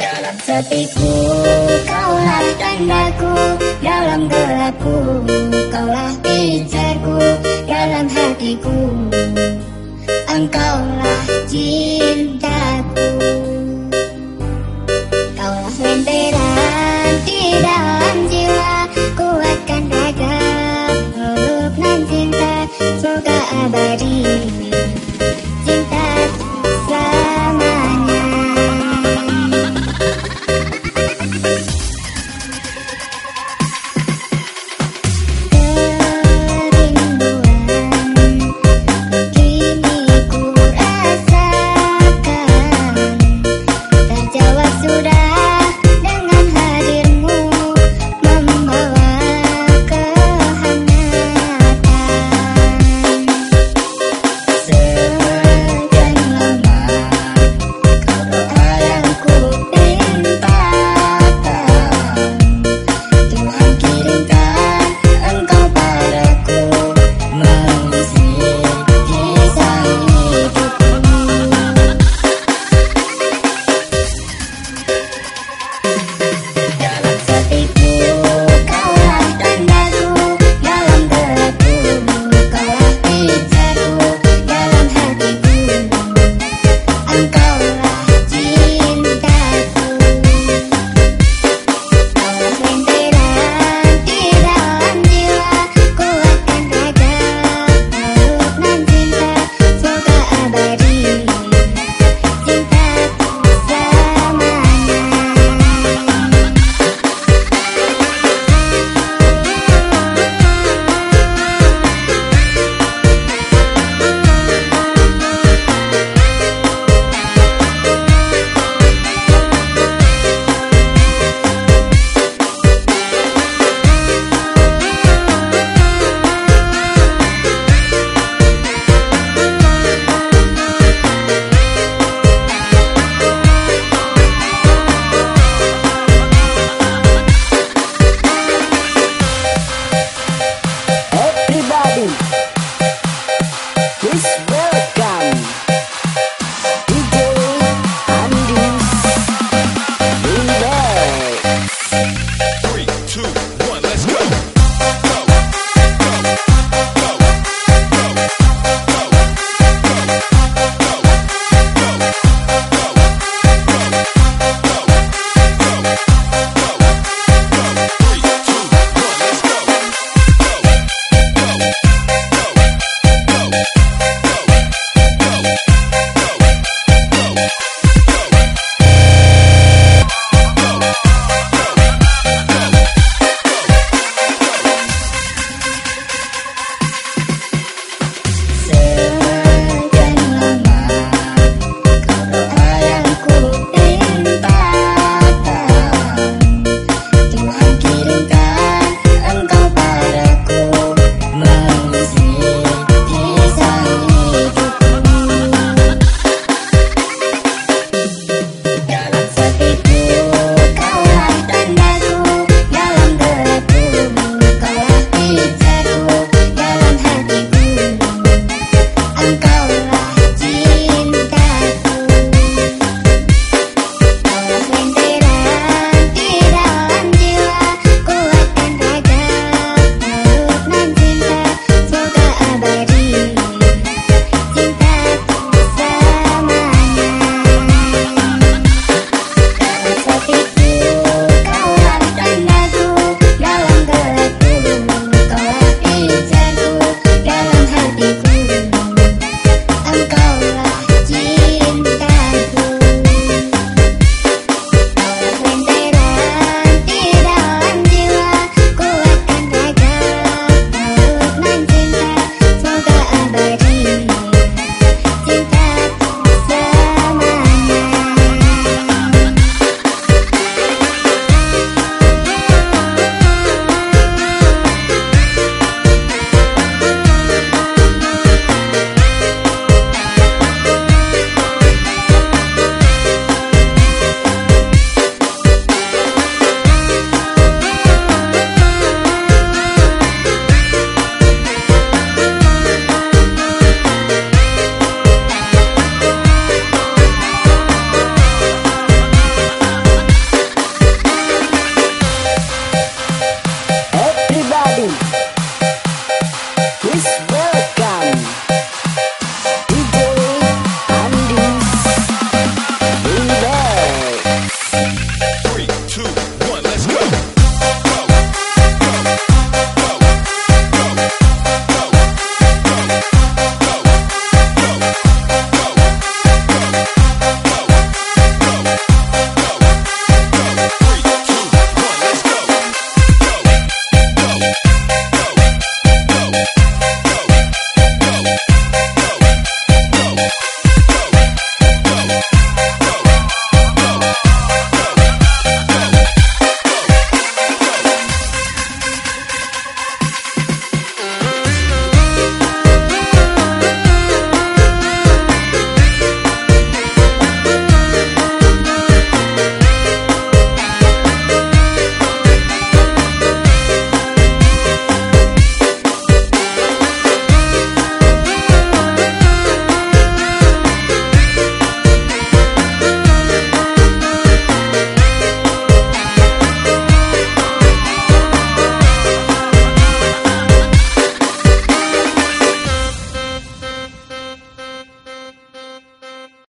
Dalam sepiku kaulah tandaku Dalam gelapku kaulah pijarku Dalam hatiku engkaulah cinta.